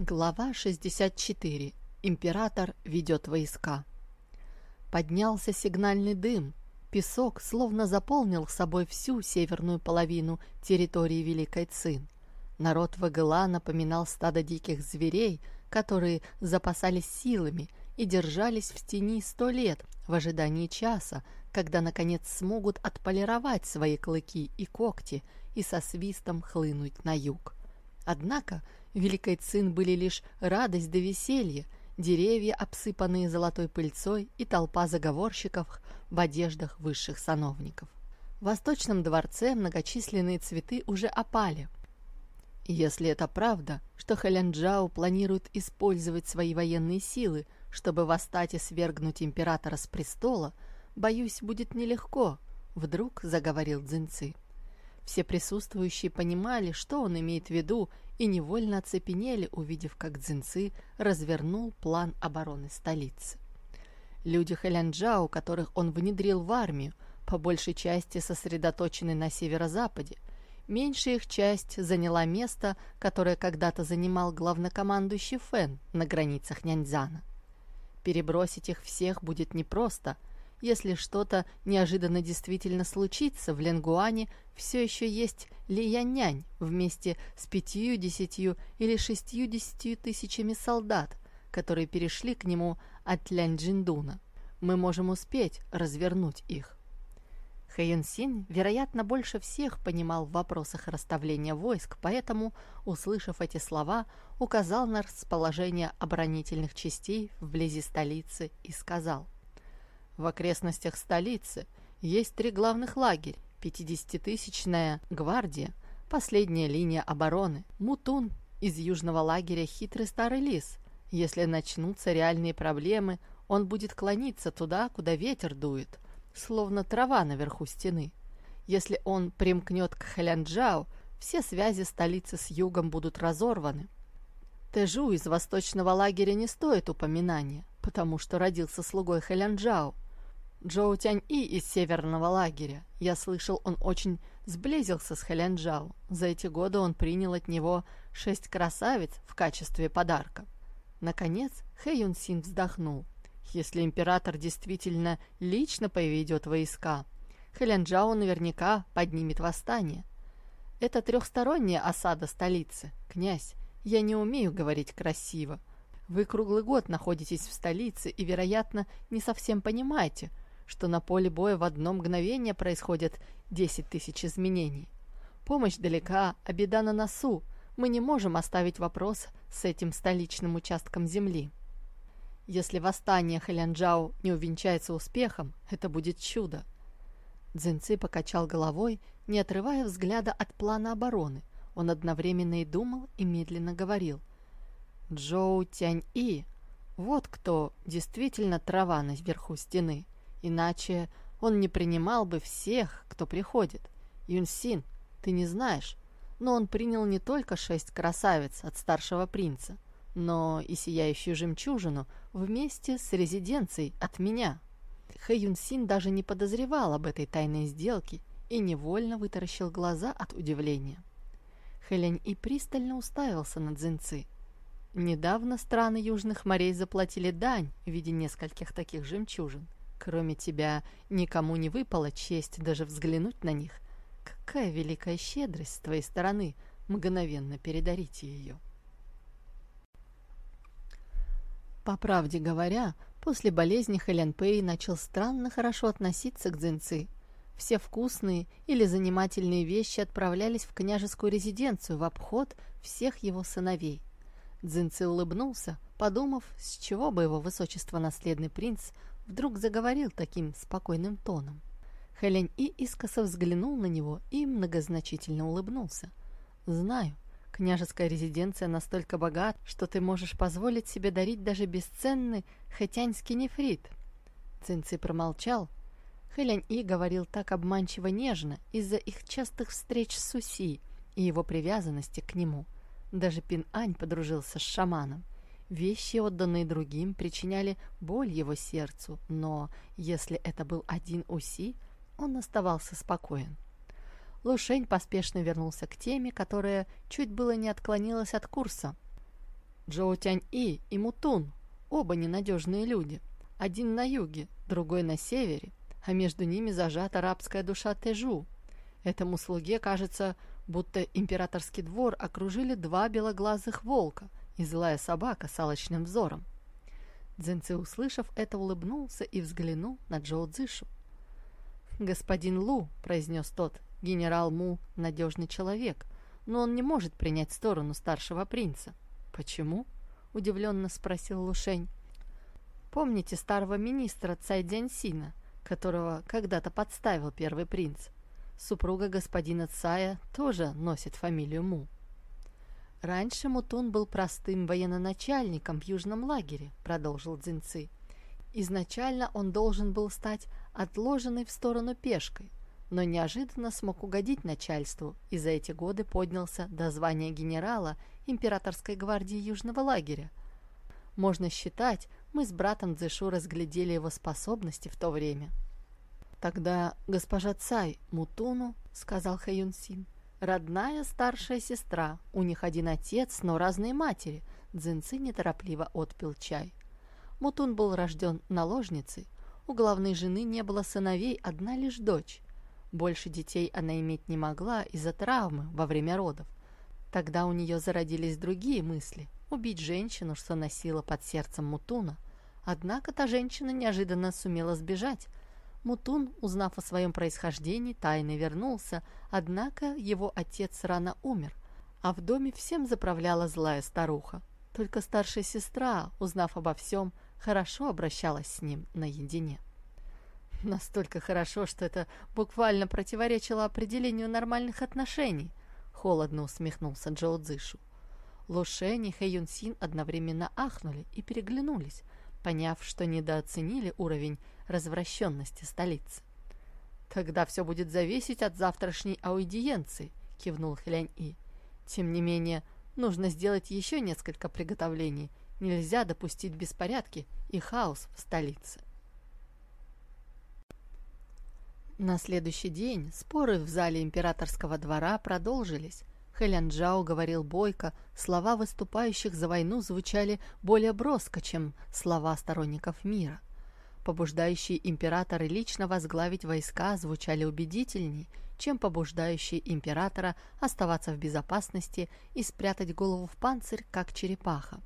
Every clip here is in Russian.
Глава 64. Император ведет войска. Поднялся сигнальный дым. Песок словно заполнил собой всю северную половину территории Великой Цин. Народ Вагыла напоминал стадо диких зверей, которые запасались силами и держались в тени сто лет в ожидании часа, когда, наконец, смогут отполировать свои клыки и когти и со свистом хлынуть на юг. Однако Великой Цин были лишь радость да веселье, деревья, обсыпанные золотой пыльцой, и толпа заговорщиков в одеждах высших сановников. В Восточном дворце многочисленные цветы уже опали. Если это правда, что Хэлянджао планирует использовать свои военные силы, чтобы восстать и свергнуть императора с престола, боюсь, будет нелегко, вдруг заговорил Цзиньцы. Все присутствующие понимали, что он имеет в виду, и невольно оцепенели, увидев, как Цзиньцы развернул план обороны столицы. Люди Хэлянджао, которых он внедрил в армию, по большей части сосредоточены на северо-западе. Меньшая их часть заняла место, которое когда-то занимал главнокомандующий Фэн на границах Няньцзана. Перебросить их всех будет непросто – если что-то неожиданно действительно случится, в Ленгуане все еще есть Лиянянь вместе с пятью, десятью или шестью-десятью тысячами солдат, которые перешли к нему от Лянь-Джиндуна. Мы можем успеть развернуть их. Хэйен Син, вероятно, больше всех понимал в вопросах расставления войск, поэтому, услышав эти слова, указал на расположение оборонительных частей вблизи столицы и сказал – в окрестностях столицы есть три главных лагеря, 50-тысячная гвардия, последняя линия обороны, Мутун из южного лагеря хитрый старый лис. Если начнутся реальные проблемы, он будет клониться туда, куда ветер дует, словно трава наверху стены. Если он примкнет к Хэлянджао, все связи столицы с югом будут разорваны. Тэжу из восточного лагеря не стоит упоминания, потому что родился слугой Хэлянджао. Джоу Тянь-И из северного лагеря. Я слышал, он очень сблизился с Хэлянджао. За эти годы он принял от него шесть красавиц в качестве подарка. Наконец Хэ Юн Син вздохнул. Если император действительно лично поведет войска, Хэлянджао наверняка поднимет восстание. Это трехсторонняя осада столицы. Князь, я не умею говорить красиво. Вы круглый год находитесь в столице и, вероятно, не совсем понимаете, что на поле боя в одно мгновение происходит 10 тысяч изменений. Помощь далека, а беда на носу. Мы не можем оставить вопрос с этим столичным участком земли. Если восстание Хэлянджао не увенчается успехом, это будет чудо. Цзиньци покачал головой, не отрывая взгляда от плана обороны. Он одновременно и думал, и медленно говорил. «Джоу Тянь-И, вот кто действительно трава наверху стены. Иначе он не принимал бы всех, кто приходит. Юнсин, ты не знаешь, но он принял не только шесть красавиц от старшего принца, но и сияющую жемчужину вместе с резиденцией от меня. Хэ Юнсин даже не подозревал об этой тайной сделке и невольно вытаращил глаза от удивления. Хэлянь и пристально уставился на Цзиньцы. Недавно страны Южных морей заплатили дань в виде нескольких таких жемчужин – Кроме тебя, никому не выпала честь даже взглянуть на них. Какая великая щедрость с твоей стороны мгновенно передарить ее. По правде говоря, после болезни Хэлен Пэй начал странно хорошо относиться к дзинцы. Все вкусные или занимательные вещи отправлялись в княжескую резиденцию в обход всех его сыновей. Дзинцы улыбнулся, подумав, с чего бы его высочество наследный принц вдруг заговорил таким спокойным тоном. Хелень и искоса взглянул на него и многозначительно улыбнулся. «Знаю, княжеская резиденция настолько богат, что ты можешь позволить себе дарить даже бесценный хэтянский нефрит». Цинци промолчал. Хелень И говорил так обманчиво нежно из-за их частых встреч с Суси и его привязанности к нему. Даже Пин Ань подружился с шаманом. Вещи, отданные другим, причиняли боль его сердцу, но если это был один Уси, он оставался спокоен. Лушень поспешно вернулся к теме, которая чуть было не отклонилась от курса. Джоу Тянь-И и Мутун, оба ненадежные люди. Один на юге, другой на севере, а между ними зажата арабская душа Тежу. Этому слуге кажется, будто императорский двор окружили два белоглазых волка и злая собака с алочным взором. Дзинцы, услышав это, улыбнулся и взглянул на Джоу Цзышу. «Господин Лу», — произнес тот, — «генерал Му — надежный человек, но он не может принять сторону старшего принца». «Почему?» — удивленно спросил Лушень. «Помните старого министра Цай Дзяньсина, которого когда-то подставил первый принц? Супруга господина Цая тоже носит фамилию Му». «Раньше Мутун был простым военноначальником в южном лагере», — продолжил Дзинцы. «Изначально он должен был стать отложенной в сторону пешкой, но неожиданно смог угодить начальству и за эти годы поднялся до звания генерала императорской гвардии южного лагеря. Можно считать, мы с братом Цзэшу разглядели его способности в то время». «Тогда госпожа Цай Мутуну», — сказал Хэюн Син, — Родная старшая сестра, у них один отец, но разные матери. Дзинцы неторопливо отпил чай. Мутун был рожден наложницей. У главной жены не было сыновей, одна лишь дочь. Больше детей она иметь не могла из-за травмы во время родов. Тогда у нее зародились другие мысли – убить женщину, что носила под сердцем Мутуна. Однако та женщина неожиданно сумела сбежать, Мутун, узнав о своем происхождении, тайно вернулся, однако его отец рано умер, а в доме всем заправляла злая старуха. Только старшая сестра, узнав обо всем, хорошо обращалась с ним наедине. Настолько хорошо, что это буквально противоречило определению нормальных отношений, холодно усмехнулся Джоу Цзышу. Лушень и Хэ Юнсин одновременно ахнули и переглянулись, поняв, что недооценили уровень развращенности столицы. «Тогда все будет зависеть от завтрашней аудиенции», — кивнул Хлянь-И. «Тем не менее, нужно сделать еще несколько приготовлений. Нельзя допустить беспорядки и хаос в столице». На следующий день споры в зале императорского двора продолжились. Хэлянджао говорил бойко, слова выступающих за войну звучали более броско, чем слова сторонников мира побуждающие императора лично возглавить войска, звучали убедительней, чем побуждающие императора оставаться в безопасности и спрятать голову в панцирь, как черепаха.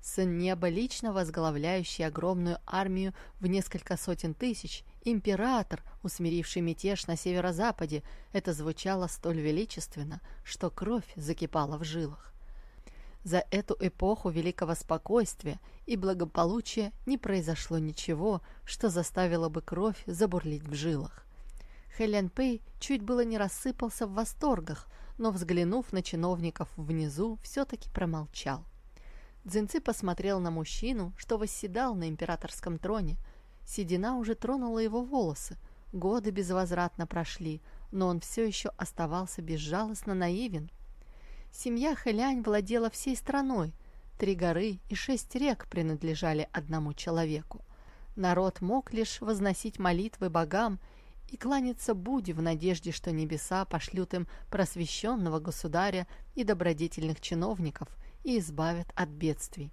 Сын неба, лично возглавляющий огромную армию в несколько сотен тысяч, император, усмиривший мятеж на северо-западе, это звучало столь величественно, что кровь закипала в жилах. За эту эпоху великого спокойствия и благополучия не произошло ничего, что заставило бы кровь забурлить в жилах. Хэлен Пэй чуть было не рассыпался в восторгах, но, взглянув на чиновников внизу, все-таки промолчал. Дзинцы посмотрел на мужчину, что восседал на императорском троне. Седина уже тронула его волосы. Годы безвозвратно прошли, но он все еще оставался безжалостно наивен Семья Хэлянь владела всей страной. Три горы и шесть рек принадлежали одному человеку. Народ мог лишь возносить молитвы богам и кланяться Будде в надежде, что небеса пошлют им просвещенного государя и добродетельных чиновников и избавят от бедствий.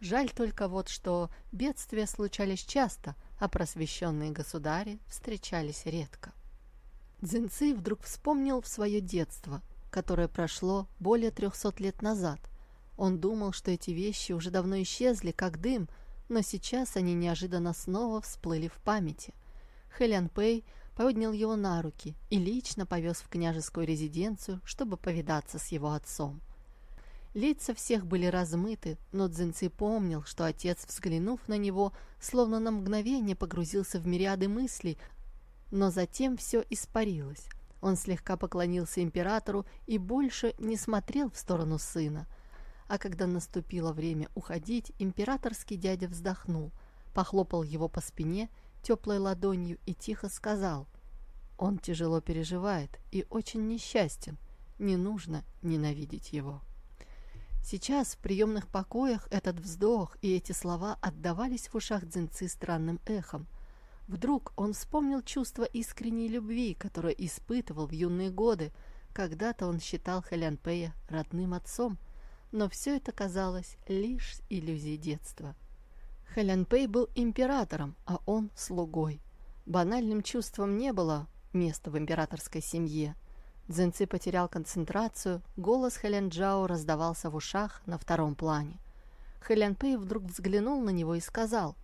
Жаль только вот, что бедствия случались часто, а просвещенные государи встречались редко. Дзинцы вдруг вспомнил в свое детство – которое прошло более трехсот лет назад. Он думал, что эти вещи уже давно исчезли, как дым, но сейчас они неожиданно снова всплыли в памяти. Хэлян Пэй поднял его на руки и лично повез в княжескую резиденцию, чтобы повидаться с его отцом. Лица всех были размыты, но Цзиньци помнил, что отец, взглянув на него, словно на мгновение погрузился в мириады мыслей, но затем все испарилось. Он слегка поклонился императору и больше не смотрел в сторону сына. А когда наступило время уходить, императорский дядя вздохнул, похлопал его по спине теплой ладонью и тихо сказал, «Он тяжело переживает и очень несчастен, не нужно ненавидеть его». Сейчас в приемных покоях этот вздох и эти слова отдавались в ушах Дзинцы странным эхом. Вдруг он вспомнил чувство искренней любви, которое испытывал в юные годы. Когда-то он считал Хэлянпэя родным отцом, но все это казалось лишь иллюзией детства. Хэлянь Пэй был императором, а он – слугой. Банальным чувством не было места в императорской семье. Цзиньци потерял концентрацию, голос Хэлянь Джао раздавался в ушах на втором плане. Хэлянь Пэй вдруг взглянул на него и сказал,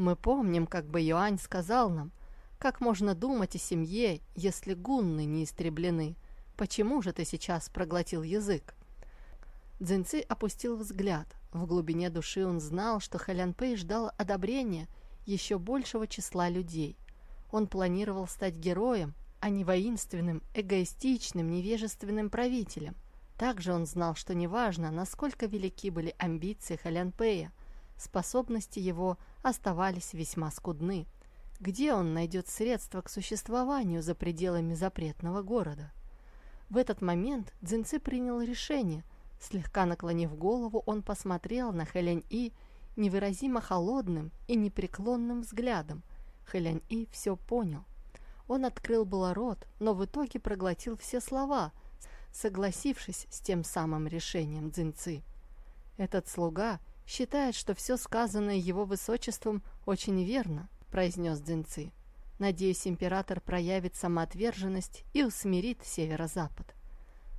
«Мы помним, как бы Юань сказал нам, как можно думать о семье, если гунны не истреблены? Почему же ты сейчас проглотил язык?» Дзинцы опустил взгляд. В глубине души он знал, что Хэлян ждал одобрения еще большего числа людей. Он планировал стать героем, а не воинственным, эгоистичным, невежественным правителем. Также он знал, что неважно, насколько велики были амбиции Хэлян Пэя, способности его оставались весьма скудны. Где он найдет средства к существованию за пределами запретного города? В этот момент Дзинцы принял решение – Слегка наклонив голову, он посмотрел на Хэлянь-И невыразимо холодным и непреклонным взглядом. Хэлянь-И все понял. Он открыл было рот, но в итоге проглотил все слова, согласившись с тем самым решением Цзиньцы. «Этот слуга считает, что все сказанное его высочеством очень верно», — произнес Цзиньцы. «Надеюсь, император проявит самоотверженность и усмирит северо-запад».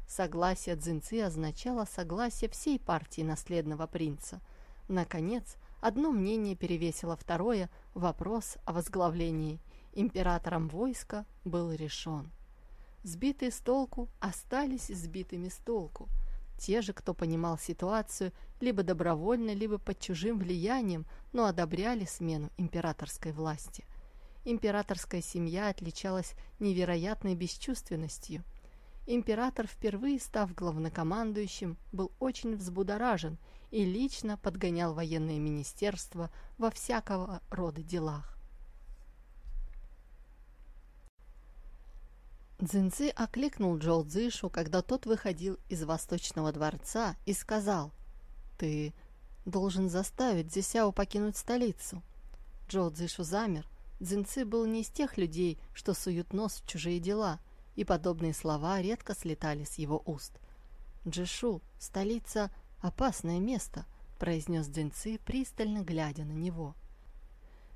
Согласие Цзиньцы означало согласие всей партии наследного принца. Наконец, одно мнение перевесило второе, вопрос о возглавлении императором войска был решен. Сбитые с толку остались сбитыми с толку. Те же, кто понимал ситуацию, либо добровольно, либо под чужим влиянием, но одобряли смену императорской власти. Императорская семья отличалась невероятной бесчувственностью – Император, впервые став главнокомандующим, был очень взбудоражен и лично подгонял военное министерство во всякого рода делах. Цзиньци окликнул Джоу Цзышу, когда тот выходил из Восточного дворца, и сказал, «Ты должен заставить Дзисяо покинуть столицу». Джоу Цзышу замер. Цзиньци был не из тех людей, что суют нос в чужие дела – и подобные слова редко слетали с его уст. «Джишу, столица — опасное место», — произнес Дзинцы, пристально глядя на него.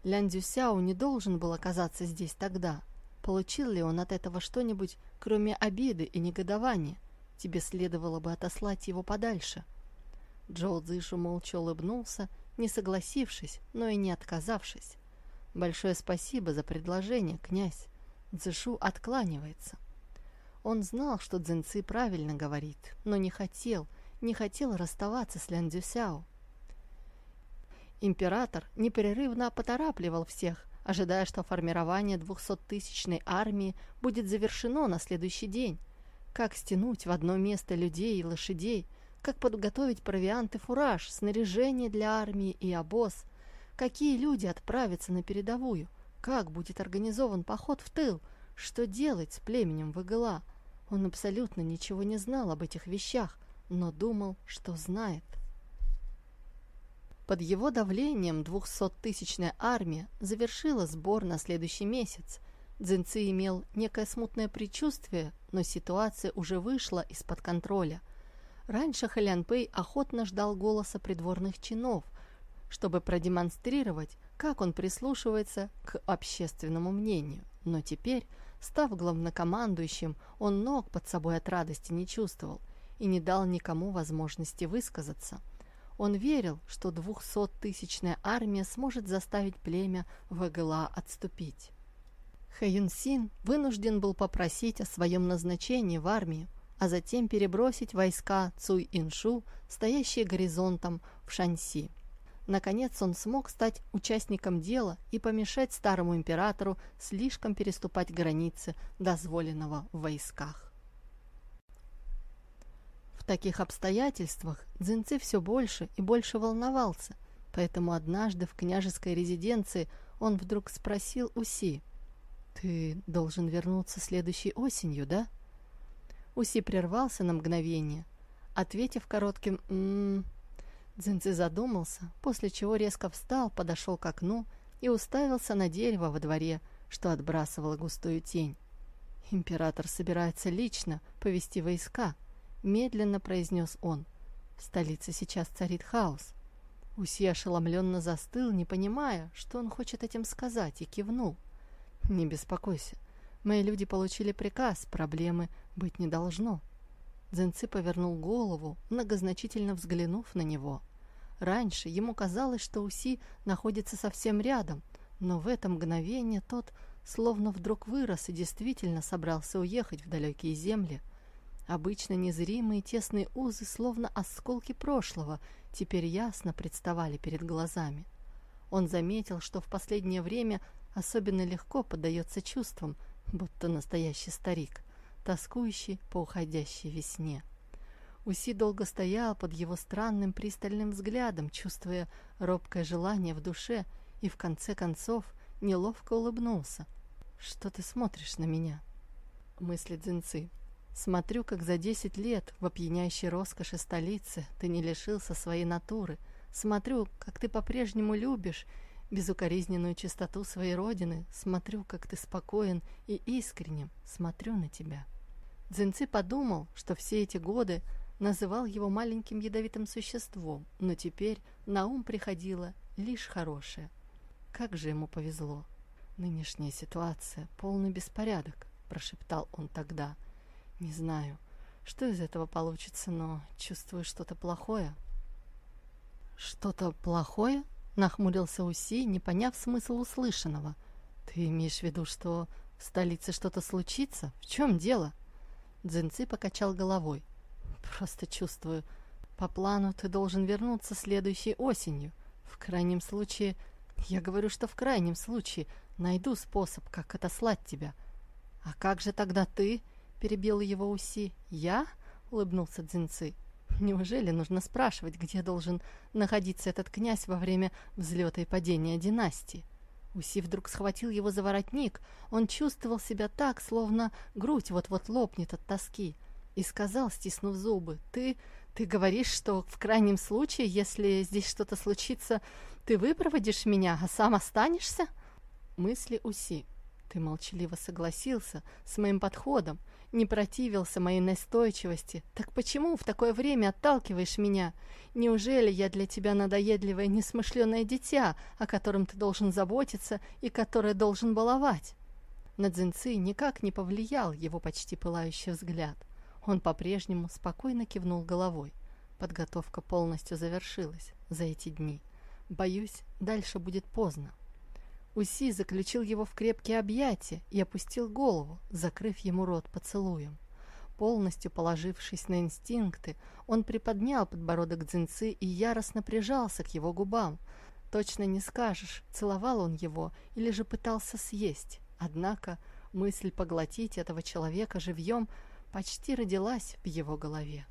Лян Дзюсяо не должен был оказаться здесь тогда. Получил ли он от этого что-нибудь, кроме обиды и негодования? Тебе следовало бы отослать его подальше. Джоу Цзишу молча улыбнулся, не согласившись, но и не отказавшись. «Большое спасибо за предложение, князь». Цзишу откланивается. Он знал, что Цзиньцы правильно говорит, но не хотел, не хотел расставаться с Лян Цзюсяо. Император непрерывно поторапливал всех, ожидая, что формирование двухсоттысячной армии будет завершено на следующий день. Как стянуть в одно место людей и лошадей, как подготовить провиант и фураж, снаряжение для армии и обоз, какие люди отправятся на передовую, как будет организован поход в тыл, что делать с племенем Выгыла – он абсолютно ничего не знал об этих вещах, но думал, что знает. Под его давлением двухсоттысячная армия завершила сбор на следующий месяц. Цзиньци имел некое смутное предчувствие, но ситуация уже вышла из-под контроля. Раньше Хэлян Пэй охотно ждал голоса придворных чинов, чтобы продемонстрировать, как он прислушивается к общественному мнению. Но теперь Став главнокомандующим, он ног под собой от радости не чувствовал и не дал никому возможности высказаться. Он верил, что двухсоттысячная армия сможет заставить племя Вагыла отступить. Хэйюн Син вынужден был попросить о своем назначении в армию, а затем перебросить войска Цуй Иншу, стоящие горизонтом в Шанси. Наконец он смог стать участником дела и помешать старому императору слишком переступать границы дозволенного в войсках. Таких обстоятельствах Дзинцы все больше и больше волновался, поэтому однажды в княжеской резиденции он вдруг спросил Уси, «Ты должен вернуться следующей осенью, да?» Уси прервался на мгновение, ответив коротким «м-м», Дзинци задумался, после чего резко встал, подошел к окну и уставился на дерево во дворе, что отбрасывало густую тень. «Император собирается лично повести войска», — медленно произнес он. В столице сейчас царит хаос. Уси ошеломленно застыл, не понимая, что он хочет этим сказать, и кивнул. «Не беспокойся. Мои люди получили приказ, проблемы быть не должно». Дзенци повернул голову, многозначительно взглянув на него. Раньше ему казалось, что Уси находится совсем рядом, но в это мгновение тот словно вдруг вырос и действительно собрался уехать в далекие земли. Обычно незримые тесные узы, словно осколки прошлого, теперь ясно представали перед глазами. Он заметил, что в последнее время особенно легко поддается чувствам, будто настоящий старик, тоскующий по уходящей весне. Уси долго стоял под его странным пристальным взглядом, чувствуя робкое желание в душе, и в конце концов неловко улыбнулся. «Что ты смотришь на меня?» Мысли Дзинцы. «Смотрю, как за десять лет в опьяняющей роскоши столицы ты не лишился своей натуры. Смотрю, как ты по-прежнему любишь безукоризненную чистоту своей родины. Смотрю, как ты спокоен и искренним. Смотрю на тебя». Дзинцы подумал, что все эти годы называл его маленьким ядовитым существом, но теперь на ум приходило лишь хорошее. Как же ему повезло! «Нынешняя ситуация — полный беспорядок», — прошептал он тогда. «Не знаю, что из этого получится, но чувствую что-то плохое». «Что-то плохое?» — нахмурился Уси, не поняв смысл услышанного. «Ты имеешь в виду, что в столице что-то случится? В чем дело?» Дзинцы покачал головой. «Просто чувствую. По плану ты должен вернуться следующей осенью. В крайнем случае... Я говорю, что в крайнем случае Найду способ, как отослать тебя. А как же тогда ты? Перебил его Уси. Я? Улыбнулся Дзинцы. Неужели нужно спрашивать, где должен находиться этот князь во время взлета и падения династии? Уси вдруг схватил его за воротник. Он чувствовал себя так, словно грудь вот-вот лопнет от тоски. И сказал, стиснув зубы, «Ты... ты говоришь, что в крайнем случае, если здесь что-то случится, ты выпроводишь меня, а сам останешься?» мысли Уси. Ты молчаливо согласился с моим подходом, не противился моей настойчивости. Так почему в такое время отталкиваешь меня? Неужели я для тебя надоедливое несмышленое дитя, о котором ты должен заботиться и которое должен баловать?» На Цзиньци никак не повлиял его почти пылающий взгляд. Он по-прежнему спокойно кивнул головой. Подготовка полностью завершилась за эти дни. Боюсь, дальше будет поздно. Уси заключил его в крепкие объятия и опустил голову, закрыв ему рот поцелуем. Полностью положившись на инстинкты, он приподнял подбородок дзинцы и яростно прижался к его губам. Точно не скажешь, целовал он его или же пытался съесть. Однако мысль поглотить этого человека живьем почти родилась в его голове.